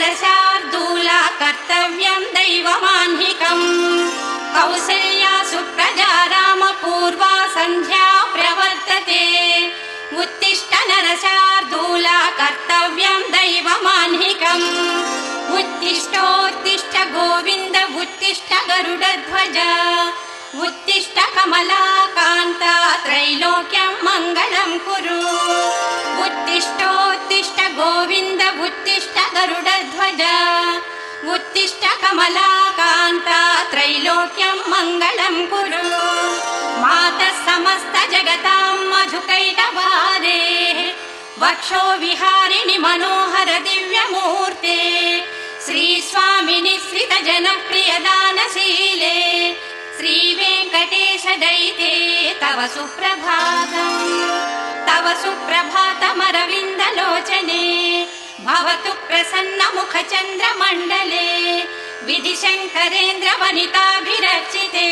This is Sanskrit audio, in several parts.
नरशार्दूला कर्तव्यम् दैवमाह्निकम् कौसल्या सुप्रजा रामपूर्वा सन्ध्या प्रवर्तते। उत्तिष्ठ नरशार्दूला कर्तव्यम् दैवमाह्निकम् उत्तिष्ठोत्तिष्ठ गोविन्द उत्तिष्ठ गरुडध्वज उत्तिष्ठ कमला कान्ता त्रैलोक्यम् मङ्गलम् कुरु उत्तिष्ठोत्तिष्ठ गोविन्द उत्तिष्ठ गरुडध्वज उत्तिष्ठ कमला कान्ता त्रैलोक्यम् मङ्गलम् कुरु मातः समस्त जगताम् मधुकैटवारे वक्षो विहारिणि मनोहर दिव्यमूर्ते श्रीस्वामिनि श्रित जनप्रियदानशीले श्रीवेङ्कटेश दयिते तव सुप्रभातम् तव सुप्रभातमरविन्दलोचने भवतु प्रसन्न मुख चन्द्रमण्डले विधि शङ्करेन्द्र वनिताभिरचिते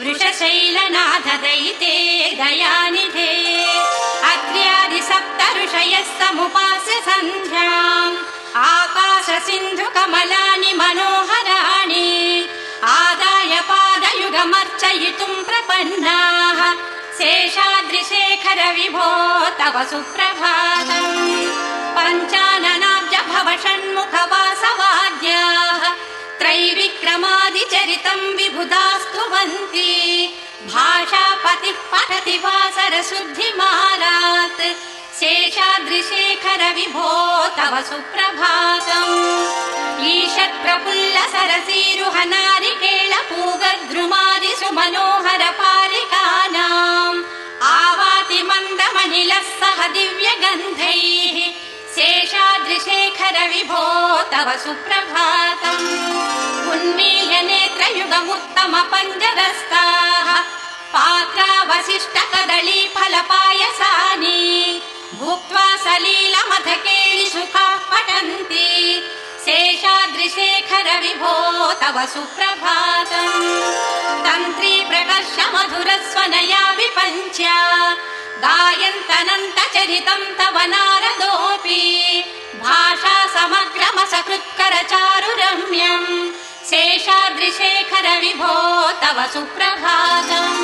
वृषशैलनाथ दयिते दयानिधे। अत्र्यादि सप्त ऋषयः समुपास्य सन्ध्याम्। आकाश सिन्धु कमलानि मनोहराणि पादयुगमर्चयितुम् प्रपन्नाः। शेषाद्रिशेखर विभो तव सुप्रभातम्। पञ्चाननाब्ज भव षण्मुख वासवाद्याः त्रैविक्रमादिचरितम् विबुधास्तुवन्ति भाषापतिः पठति वासरशुद्धिमारात् शेषाद्रिशेखर विभो तव सुप्रभातम्। ईषत् प्रफुल्ल सरसीरुह नारिकेळ पूगद्रुमादि सुमनोहर पारिकानाम् आवाति मन्दमनिलः सह दिव्यगन्धैः शेषाद्रिशेखर विभो तव सुप्रभातम्। उन्मील्य नेत्रयुगमुत्तम पञ्जरस्ताः पात्रावशिष्ट कदली फलपायसानि भुक्त्वा सलीलमथ केळि सुखाः पठन्ति शेषाद्रिशेखर विभो तव सुप्रभातम् तन्त्री प्रकर्ष मधुरस्वनया विपञ्च्या गायन्तनन्त चरितम् तव नारदोऽपि। भाषा समग्रमसकृत्कर शेषाद्रिशेखर विभो तव सुप्रभातम्।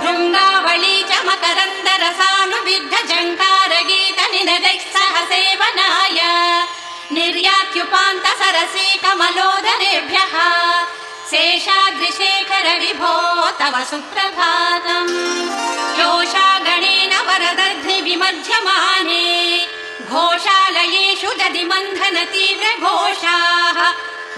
भृङ्गावळी च मकरन्द रसानुविद्ध जङ्कार गीत निनदैः सह सेवनाय निर्यात्युपान्त सरसी कमलोदरेभ्यः शेषाद्रिशेखर विभो तव सुप्रभातम्। योषा गणेन वरदध्नि विमध्यमाने घोषालयेषु दधि मन्थन तीव्र घोषाः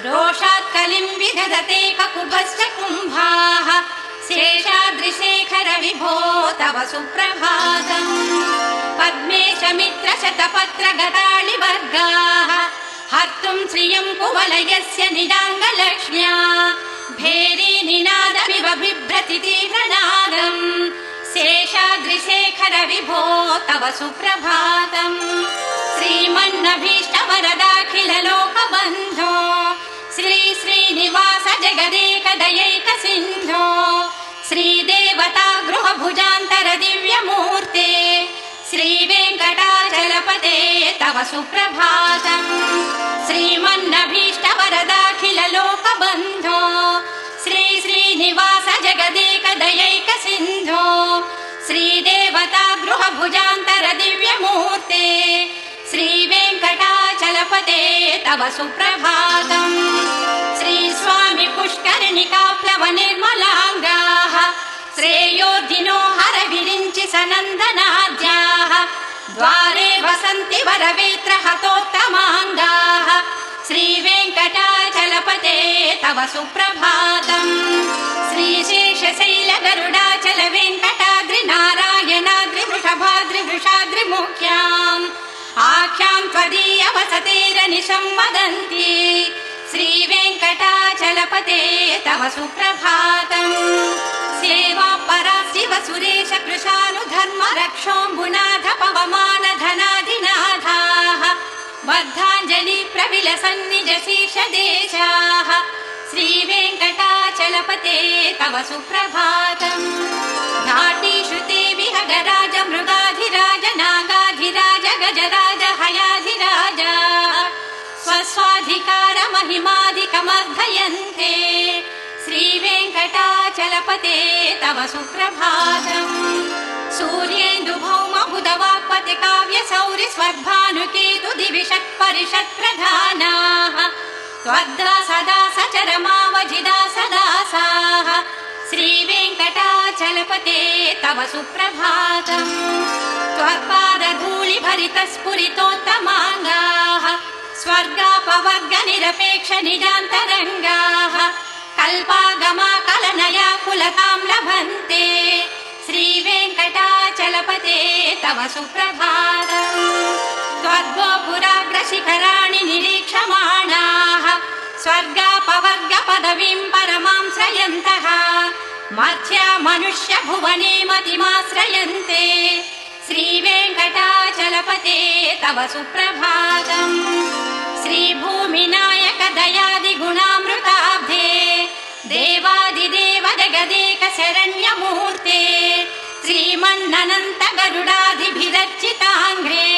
रोषात् कलिम् विदधते ककुभश्च कुम्भाः। शेषाद्रिशेखर विभो तव सुप्रभातम्। पद्मेश मित्र शतपत्र गताळि वर्गाः। हर्तुम् श्रियम् कुवलयस्य निडाङ्गलक्ष्म्या भेरी निनादमिव बिभ्रति तीव्रनादम् शेषाद्रिशेखर विभो तव सुप्रभातम्। श्रीमन्नभीष्ट वरदाखिल लोकबन्धो श्री श्रीनिवास जगदेक दयैक सिन्धो श्रीदेवता गृहभुजान्तर दिव्यमूर्ते श्रीवेङ्कटाचलपते तव सुप्रभातम् श्रीमन्नभीष्ट वरदाखिल लोकबन्धो श्री श्रीनिवास जगदेक दयैक सिन्धो श्रीदेवता गृहभुजान्तर दिव्यमूर्ते तव सुप्रभातम् श्रीस्वामि पुष्करिणिकाप्लव निर्मलाङ्गाः श्रेयोधिनो हर विरिञ्चि सनन्दनाद्याः। द्वारे वसन्ति वरवेत्र हतोत्तमाङ्गाः। श्रीवेङ्कटाचलपते तव सुप्रभातम् श्रीशेषशैल गरुडाचल वसतेरनिशम् वदन्ति। श्रीवेङ्कटाचलपते तव सुप्रभातम् सेवा परा शिव सुरेश कृशानुधर्म रक्षोऽम्बुनाथ पवमान धनाधिनाथाः। बद्धाञ्जलि प्रविलसन्निज शीर्ष देशाः। श्रीवेङ्कटाचलपते तव सुप्रभातम् घाटीषु ते वर्धयन्ते श्रीवेङ्कटाचलपते तव सुप्रभातम् सूर्येन्दुभौमबुधवाक्पति काव्य सौरि स्वर्भानुकेतु दिविषत् परिषत् प्रधानाः त्वद्दा सदा सचरमावजिदा सदासाः श्रीवेङ्कटाचलपते तव सुप्रभातम् त्वत्पादधूलि भरित स्फुरितोत्तमाङ्गाः स्वर्गापवर्ग निरपेक्ष निजान्तरङ्गाः कल्पागमा कलनया कुलतां लभन्ते। श्रीवेङ्कटाचलपते तव सुप्रभातम् त्वद्गोपुराग्रशिखराणि निरीक्षमाणाः स्वर्गापवर्ग पदवीं परमां श्रयन्तः मत्स्या मनुष्य भुवने मतिमाश्रयन्ते श्रीवेङ्कटाचलपते तव सुप्रभातम्। श्रीभूमिनायक दयादिगुणामृताब्धे देवादिदेव जगदेक शरण्यमूर्ते श्रीमन्ननन्त गरुडाधिभिरर्चिताङ्घ्रे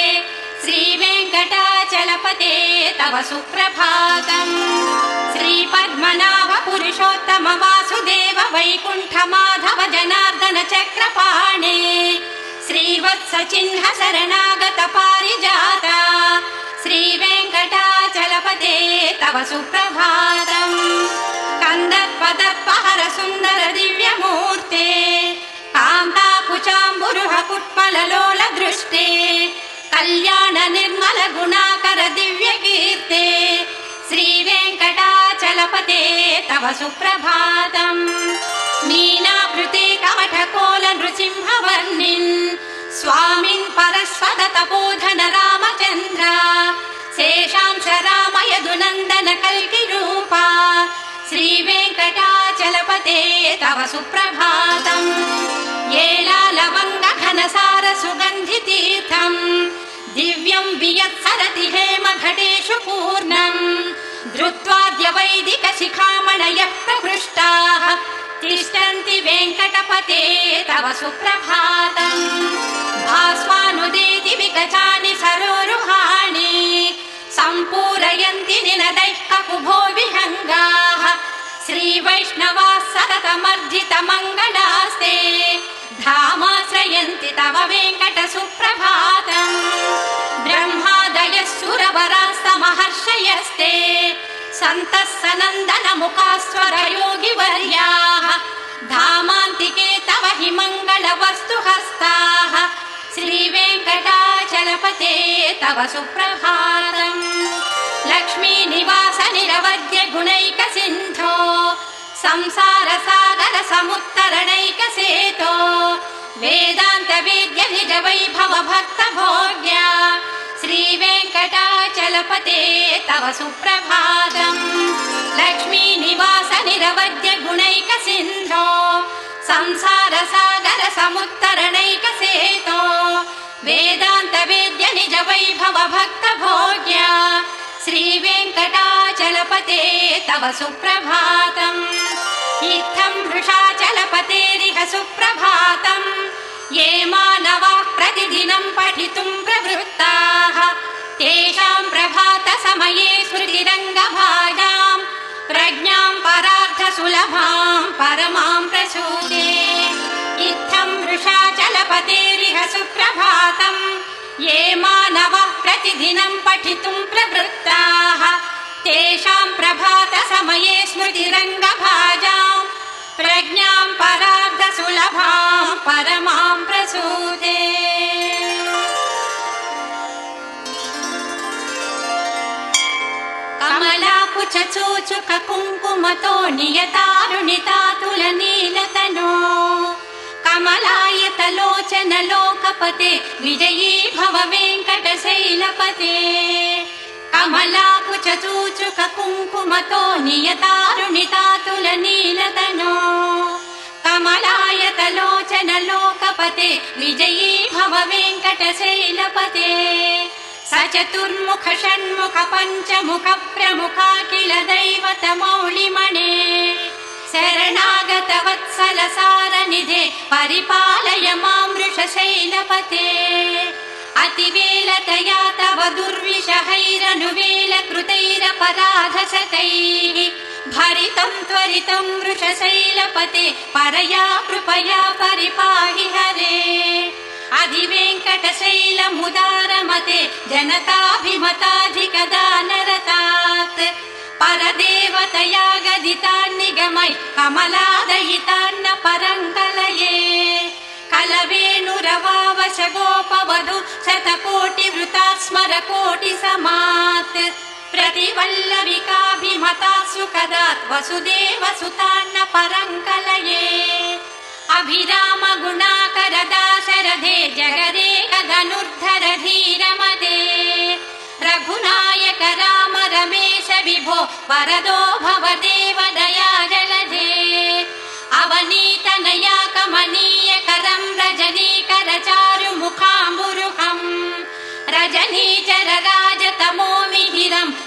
श्रीवेङ्कटाचलपते तव सुप्रभातम्। श्रीपद्मनाभ पुरुषोत्तम वासुदेव वैकुण्ठ माधव जनार्दन चक्रपाणे श्रीवत्स चिह्न शरणागत पारिजाता। श्रीवेङ्कटाचलपते तव सुप्रभातम्। कन्दर्पदर्पहर सुन्दर दिव्यमूर्ते कान्ताकुचाम्बुरुह कुट्मललोल दृष्टे कल्याण निर्मल गुणाकर दिव्य कीर्ते श्रीवेङ्कटाचलपते तव सुप्रभातम्। मीनाभृते कमठकोल नृसिंहवर्णिन् स्वामिन् परस्वद तपोधन रामचन्द्र शेषांश रामयदुनन्दन कल्किरूपा। श्रीवेङ्कटाचलपते तव सुप्रभातम् येलालवङ्ग घनसार सुगन्धितीर्थम् दिव्यम् वियत्सरति हेम घटेषु पूर्णम् धृत्वाद्य वैदिक शिखामणयः प्रहृष्टाः तिष्ठन्ति वेङ्कटपते तव सुप्रभातम्। भास्वानुदेति विगजानि सरोरुहाणि। सम्पूरयन्ति निनदैः ककुभो विहङ्गाः श्रीवैष्णवाः सततमर्जित मङ्गलास्ते धामाश्रयन्ति तव वेङ्कट सुप्रभातम् ब्रह्मादयः सुरवरास्तमहर्षयस्ते सन्तः सनन्दन मुखास्वर योगिवर्याः धामान्तिके तव हि मङ्गलवस्तु हस्ताः श्रीवेङ्कटाचलपते तव सुप्रभातम् लक्ष्मी निवास निरवद्य गुणैक सिन्धो संसार सागर समुत्तरणैक सेतो वेदान्त वेद्य निज वैभव भक्त भोग्या श्रीवेङ्कटाचलपते तव सुप्रभातम्। लक्ष्मी निवास निरवद्य गुणैक सिन्धो संसार सागर तव सुप्रभातम्। इत्थम् वृषाचलपतेरिह सुप्रभातम्। ये मानवाः प्रतिदिनम् पठितुम् प्रवृत्ताः तेषाम् प्रभात समये स्मृतिरङ्गभाजाम् प्रज्ञाम् परार्थ सुलभाम् परमाम् प्रसूते इत्थम् वृषाचलपतेरिह सुप्रभातम्। ये मानवः प्रतिदिनम् पठितुम् प्रवृत्ताः तेषाम् प्रभात समये स्मृतिरङ्गभाजाम् प्रज्ञाम् परार्थ सुलभाम् परमाम् प्रसूते। कमलाकुच चूचुक कुङ्कुमतो नियतारुणितातुल नीलतनो कमलायत लोचन लोकपते विजयी भव वेङ्कटशैलपते कमलाकुच चूचुक कुङ्कुमतो नियतारुणितातुल नीलतनो कमलायत लोचन लोकपते विजयी भव वेङ्कटशैलपते स चतुर्मुख षण्मुख पञ्चमुख प्रमुखा किल दैवत मौलिमणे शरणागत वत्सल सारनिधे परिपालय मां वृषशैलपते अतिवेलतया तव दुर्विषहैरनुवेल कृतैरपराधशतैः भरितम् त्वरितम् वृषशैलपते परया कृपया परिपाहि हरे। अधिवेङ्कटशैलमुदारमते जनताभिमताधिकदानरतात् परदेवतया गदितान्निगमै कमलादयितान्न परङ्कलये कलवेणुरवावश गोपवधु शतकोटिवृता स्मर कोटि समात् प्रतिवल्लविकाभिमता सुखदात् वसुदेव सुतान्न परङ्कलये अभिराम गुणाकर दाशरथे जगदेक धनुर्धर धीरमदे रघुनायक राम रमेश विभो वरदो भव देव दया जलधे अवनीतनया कमनीय करम् रजनीकर चारु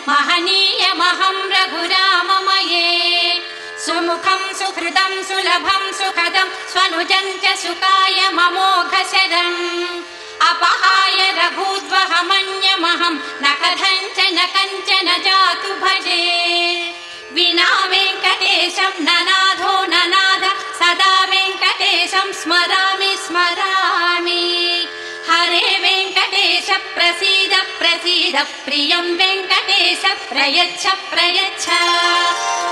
महनीयमहम् रघुराममये सुमुखम् सुहृदम् सुलभम् सुखदम् स्वनुजम् च सुकाय ममोघशरम् अपहाय रघूद्वहमन्यमहम् न कथञ्च न कञ्चन जातु भजे विना वेङ्कटेशम् ननाथो सदा स्मरामि स्मरामि। हरे वेङ्कटेश प्रसीद प्रसीद प्रियम् वेङ्कटेश प्रयच्छ प्रयच्छ।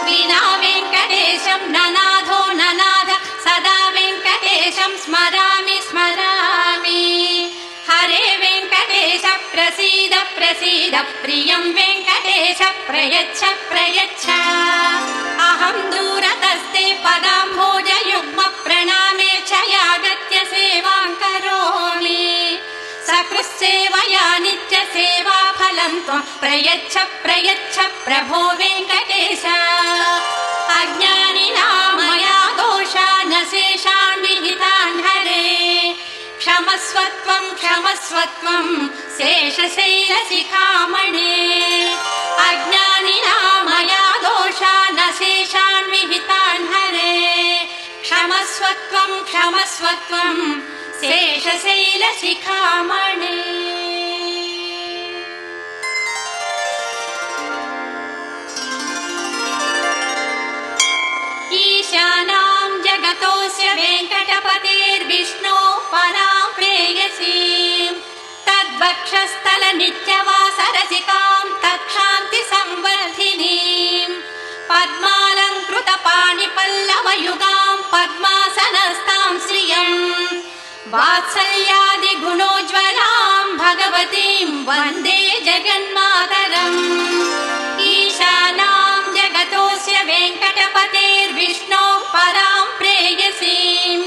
विना वेङ्कटेशम् ननाथो ननाथ सदा वेङ्कटेशम् स्मरामि स्मरामि। हरे वेङ्कटेश प्रसीद प्रसीद प्रियम् वेङ्कटेश प्रयच्छ प्रयच्छ। अहम् दूरतस्ते पदाम्भोजयुग्म सकृत्सेवया नित्य सेवा फलम् त्वम् प्रयच्छ प्रयच्छ प्रभो वेङ्कटेश। अज्ञानिनां मया दोषा न शेषान् विहितान् हरे क्षमस्वत्वम् क्षमस्वत्वम् शेषशैलशिखामणे। अज्ञानिना मया दोषा न शेषान् विहितान् हरे क्षमस्वत्वम् क्षमस्वत्वम् शेषशैलशिखामणे। ईशानाम् जगतोऽस्य वेङ्कटपतेर्विष्णो पराम् प्रेयसीम् तद्वक्षस्थल नित्यवासरसिकाम् तत्क्षान्ति संवर्धिनीम् पद्मालङ्कृत पाणिपल्लवयुगाम् पद्मासनस्ताम् श्रियम् वात्सल्यादिगुणोज्ज्वलाम् भगवतीम् वन्दे जगन्मातरम्। ईशानाम् जगतोऽस्य वेङ्कटपतेर्विष्णो पराम् प्रेयसीम्।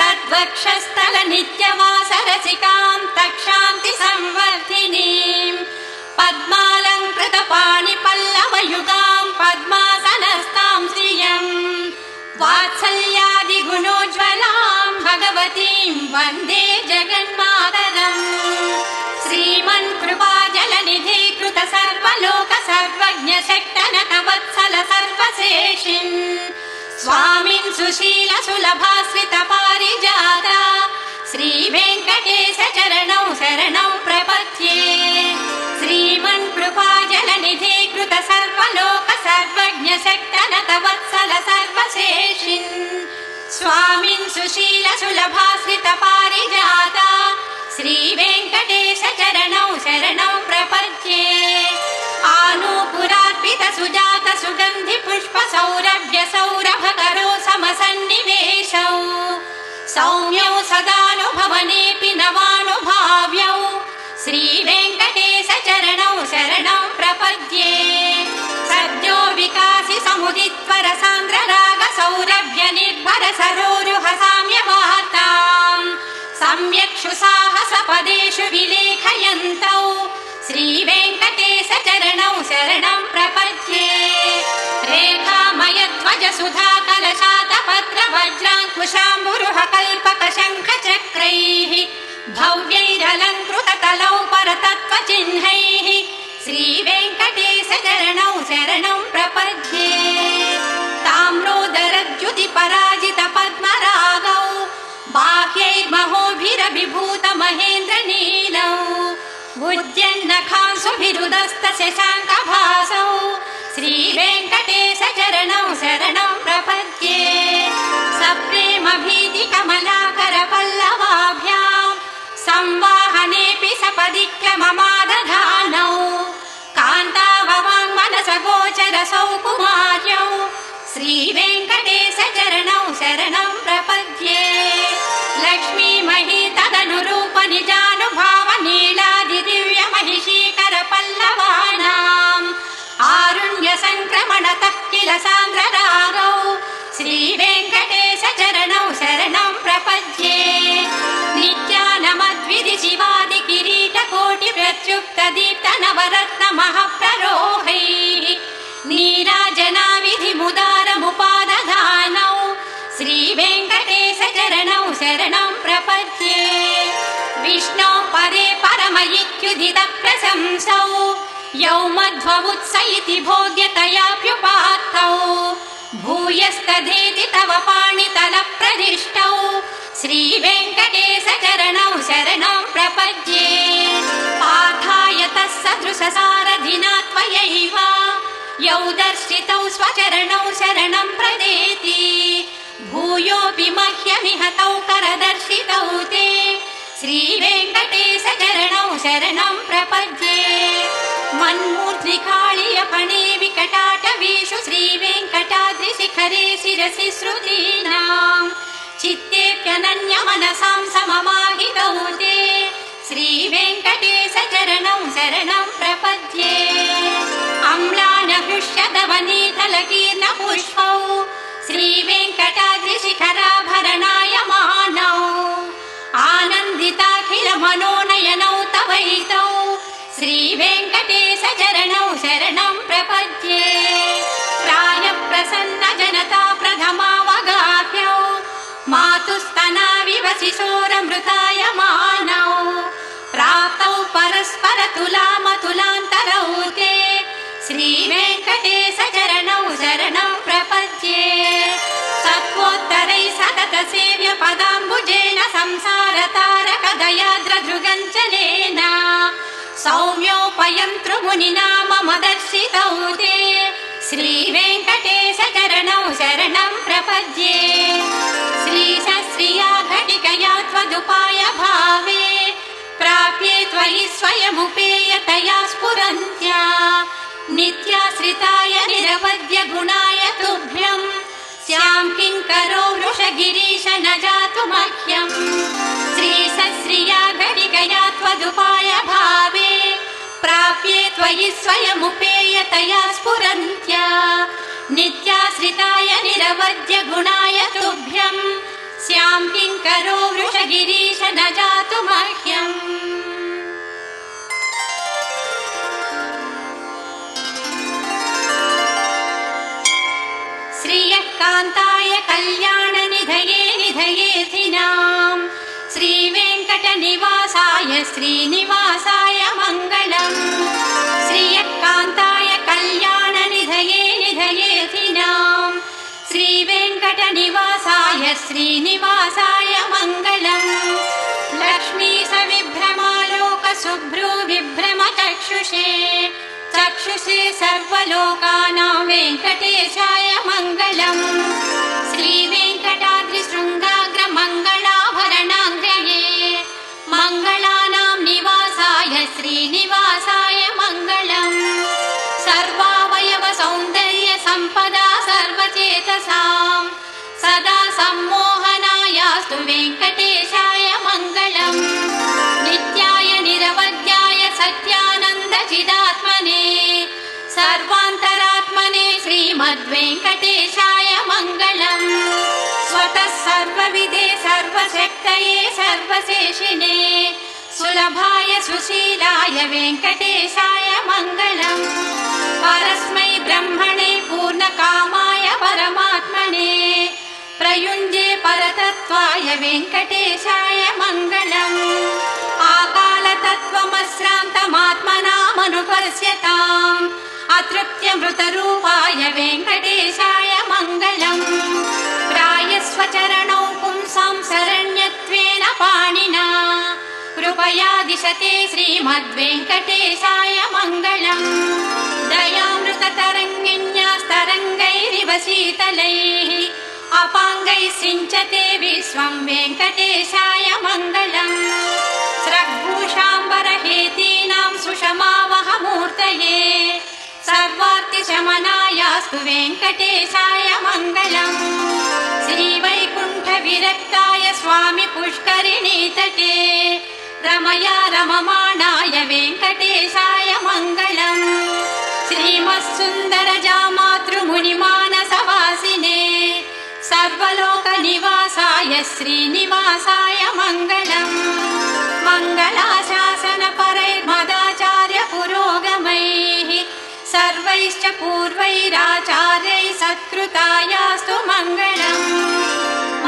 तद्वक्षस्थल नित्यवासरसिकाम् तक्षान्ति संवर्धिनीम् पद्मालङ्कृत पाणिपल्लवयुगाम् पद्मासनस्ताम् श्रियम् वात्सल्यादिगुणोज्ज्वलाम् भगवतीम् वन्दे जगन्मातरम्। श्रीमन् कृपा जलनिधि कृत सर्वलोक सर्वज्ञ शक्तनक वत्सल सर्वशेषिन्। स्वामिन् सुशील सुलभाश्रित पारिजाता। श्रीवेङ्कटेश चरणौ शरणौ प्रपद्ये। श्रीमन् कृपा जलनिधि कृत सर्वलोक सर्वज्ञ शक्तनक वत्सल सर्वशेषिन् स्वामिन् सुशील सुलभाश्रित पारिजाता श्रीवेङ्कटेश चरणौ शरणौ प्रपद्ये। आनूपुरार्पित सुजात सुगन्धि पुष्प सौरभ्य सौरभ करो समसन्निवेशौ। सौम्यौ सदानुभवनेऽपि नवानुभाव्यौ। श्रीवेङ्कटेश चरणौ शरणौ प्रपद्ये विकासि समुदित्वर सान्द्र राग सौरभ्य निर्भर सम्यक्षु साहस पदेषु विलेखयन्तौ। श्रीवेङ्कटेश चरणौ शरणं प्रपद्ये। रेखामय ध्वज सुधा कलशात पत्र वज्राङ्कुशाम्बुरुह कल्पक शङ्ख चक्रैः भव्यैरलङ्कृत तलौ परतत्त्व चिह्नैः श्रीवेङ्कटेश चरणौ शरणं प्रपद्ये ताम्रोदरद्युति पराजित पद्मरागौ बाह्यैर्महोभिरभिभूत महेन्द्र नीलौ उद्यन्नखांसुभिरुदस्त शशाङ्क भासौ श्रीवेङ्कटेश चरणौ शरणं प्रपद्ये सप्रेम भीति कमलाकर पल्लवाभ्याम् संवाहनेऽपि सपदि गोचरसौ कुमार्यौ श्रीवेङ्कटेश चरणौ शरणं प्रपद्ये। लक्ष्मी मही तदनुरूप निजानुभाव नीलादि दिव्य महिषीकर पल्लवानाम् आरुण्य सङ्क्रमणतः किल सान्द्र रागौ श्रीवेङ्कटेश चरणौ शरणं प्रपद्ये। नित्यानमद्विधि शिवादि किरीट नीराजना विधि मुदारमुपादधानौ श्रीवेङ्कटेश चरणौ शरणं प्रपद्ये विष्णौ परे परम इत्युदित प्रशंसौ यौ मध्वमुत्स इति भोग्यतयाप्युपात्तौ भूयस्तधेति तव पाणितल प्रदिष्टौ श्रीवेङ्कटेश चरणौ शरणं प्रपद्ये पाठाय तः सदृशसारधिना त्वयैव यौ दर्शितौ स्वचरणौ शरणं प्रदेति। भूयोऽपि मह्यमिह तौ करदर्शितौ ते। श्रीवेङ्कटेश चरणौ शरणं प्रपद्ये। मन्मूर्ध्निकाळीयपणे विकटाटवीषु श्रीवेङ्कटाद्रिशिखरे शिरसि श्रुतीनाम् चित्तेऽप्यनन्य मनसां सममाहितौ ते श्रीवेङ्कटेश चरणौ शरणं प्रपद्ये। अम्लानहृष्यदवनीतलकीर्न पुष्पौ श्रीवेङ्कटाद्रिशिखराभरणाय मानौ। आनन्दिताखिल मनोनयनौ तवैतौ। श्रीवेङ्कटेश चरणौ शरणं प्रपद्ये। प्राय प्रसन्न जनता प्रथमावगाह्यौ मातुस्तनाविव शिशोरमृताय तुलामतुलान्तरौ ते श्रीवेङ्कटेश चरणौ शरणं प्रपद्ये सत्त्वोत्तरै सतत सेव्य पदाम्बुजेन संसार तारक दयाद्रधृगञ्चलेन सौम्योपयन्तृमुनिना मम दर्शितौ ते श्रीवेङ्कटेश चरणौ शरणं प्रपद्ये श्रीशश्रिया घटिकया त्वदुपाय भावे प्राप्ये त्वयि स्वयमुपेयतया स्फुरन्त्या। नित्याश्रिताय निरवद्य गुणाय तुभ्यम्। स्यां किङ्करो वृषगिरीश न जातु मह्यम्। श्रीसश्रिया घटिकया त्वदुपाय भावे। प्राप्ये त्वयि स्वयमुपेयतया स्फुरन्त्या। नित्याश्रिताय निरवद्य गुणाय तुभ्यम् स्यां किङ्करो वृषगिरीश न जातु मह्यम् श्रियः कान्ताय कल्याणनिधये निधयेऽधिनाम् श्रीवेङ्कटनिवासाय श्रीनिवासाय मङ्गलम्। श्रियः कान्ताय कल्याणनिधये निधयेऽधिनाम् श्रीवेङ्कटनिवासाय श्रीनिवासाय मङ्गलम्। लक्ष्मी सविभ्रमालोकशुभ्रू विभ्रम चक्षुषे चक्षुषे सर्वलोकानां वेङ्कटेशाय मङ्गलम्। श्रीवेङ्कटाद्रिशृङ्गाग्रमङ्गलाभरणाङ्ग्रये सर्वचेतसाम् सदा सम्मोहनायास्तु वेङ्कटेशाय मङ्गलम्। नित्याय निरवध्याय सत्यानन्दचिदात्मने सर्वान्तरात्मने श्रीमद्वेङ्कटेशाय मङ्गलम्। स्वतः सर्वविधे सर्वशक्तये सर्वशेषिणे। सुलभाय सुशीलाय वेङ्कटेशाय मङ्गलम्। परस्मै ब्रह्मणे पूर्णकामाय परमात्मने। प्रयुञ्जे परतत्त्वाय वेङ्कटेशाय मङ्गलम्। आकालतत्त्वमश्रान्तमात्मनामनुपश्यताम् अतृप्य मृतरूपाय वेङ्कटेशाय मङ्गलम्। प्रायस्वचरणौ पुंसां शरण्यत्वेन पाणिना। कृपया दिशते श्रीमद्वेङ्कटेशाय मङ्गलम् शिवशीतलैः अपाङ्गैः सिञ्चते विश्वम् वेङ्कटेशाय मङ्गलम्। स्रग्भूषाम्बरहेतीनाम् सुषमावहमूर्तये सर्वार्तिशमनायास्तु वेङ्कटेशाय मङ्गलम्। श्रीवैकुण्ठविरक्ताय स्वामि पुष्करिणीतटे रमया रममाणाय वेङ्कटेशाय मङ्गलम् श्रीमत्सुन्दरजामातृमुनिमानसवासिने सर्वलोकनिवासाय श्रीनिवासाय मङ्गलम्। मङ्गलाशासनपरैर्मदाचार्य पुरोगमैः सर्वैश्च पूर्वैराचार्यैः सत्कृतायास्तु मङ्गलम्।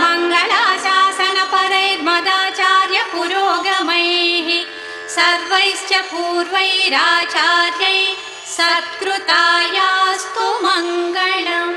मङ्गलाशासनपरैर्मदाचार्य पुरोगमैः सर्वैश्च पूर्वैराचार्यै सत्कृतायास्तु मङ्गलम्